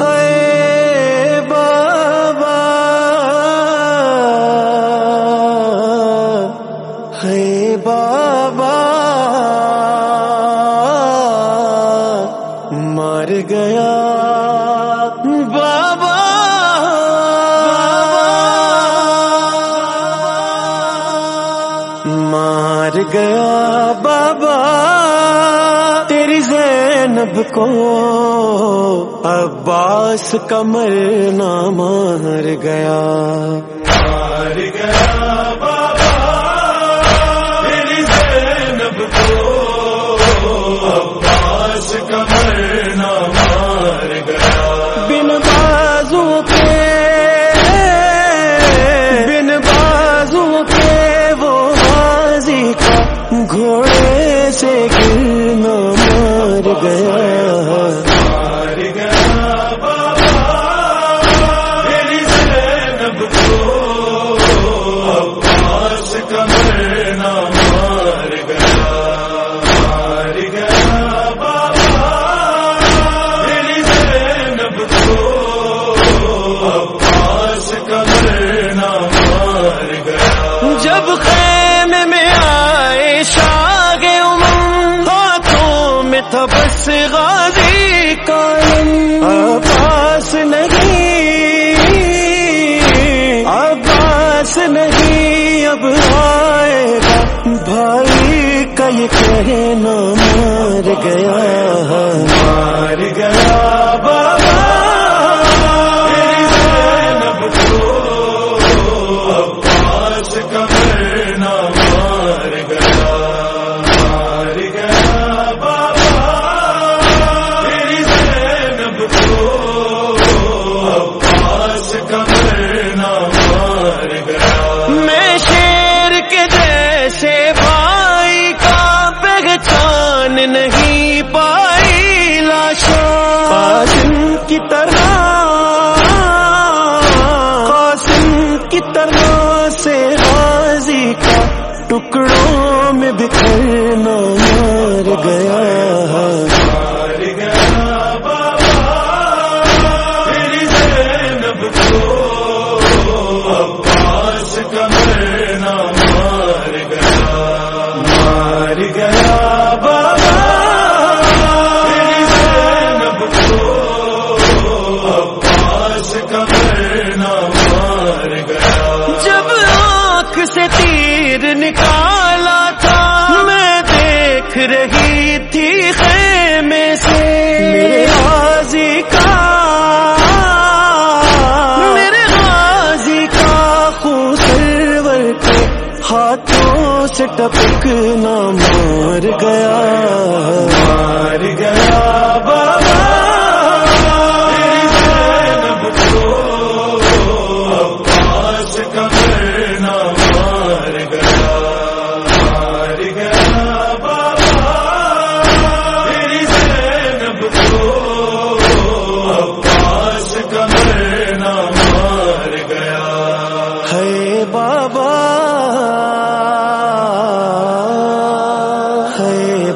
ہے بابا ہے گیا بابا مار گیا بابا تیری زینب کو عباس کمر نام ہر گیا۔ ہر گیا۔ سے غازی کالم عباس نہیں عباس نہیں، اب آئے گا۔ بھائی کا کہنا مار گیا مار گیا۔ کی طرح قاسم کی طرح سے غازی کا ٹکڑا ہاتھوں سے ٹپکنا مار گیا۔ مار گیا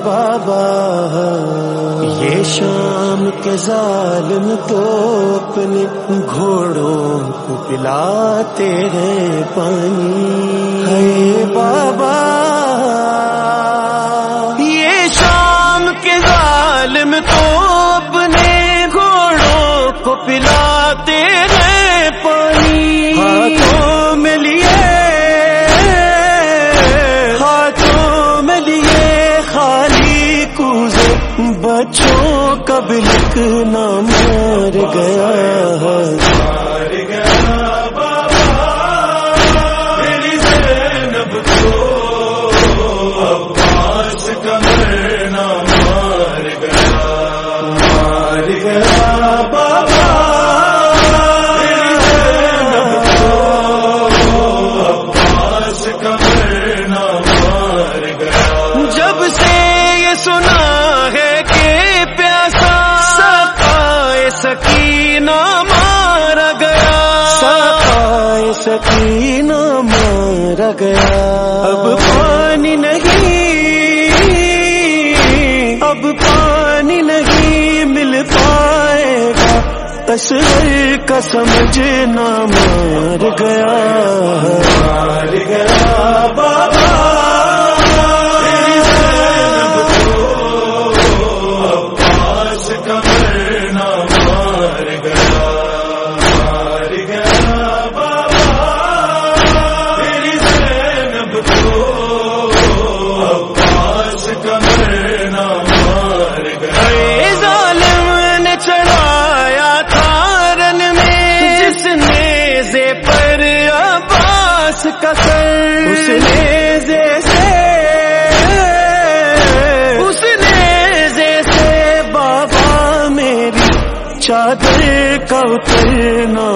بابا یہ شام کے ظالم تو اپنے گھوڑوں کو پلاتے ہیں پانی۔ ہے بابا، یہ شام کے ظالم تو گیا ہے۔ سکینہ مارا گیا۔ اب پانی نہیں، اب پانی نہیں مل پائے گا۔ تصویر کا سمجھنا مار گیا۔ مار گیا۔ چادر کا اترنا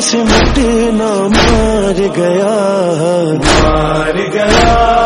تربت میں سمٹنا مار گیا۔ مار گیا۔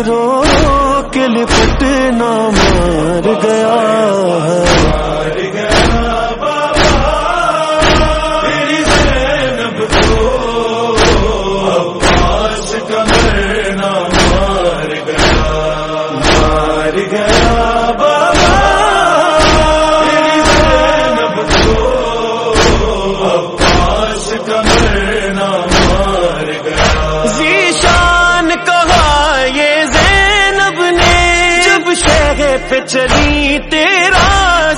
کا رو کے لپٹنا مار گیا پہ چلی تیرا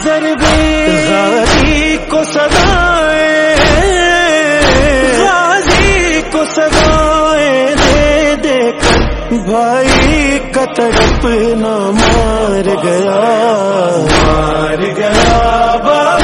غازی کو سدائے غازی کو سدائے دے دے کر۔ بھائی کا تڑپ نہ مار گیا۔ مار گیا بابا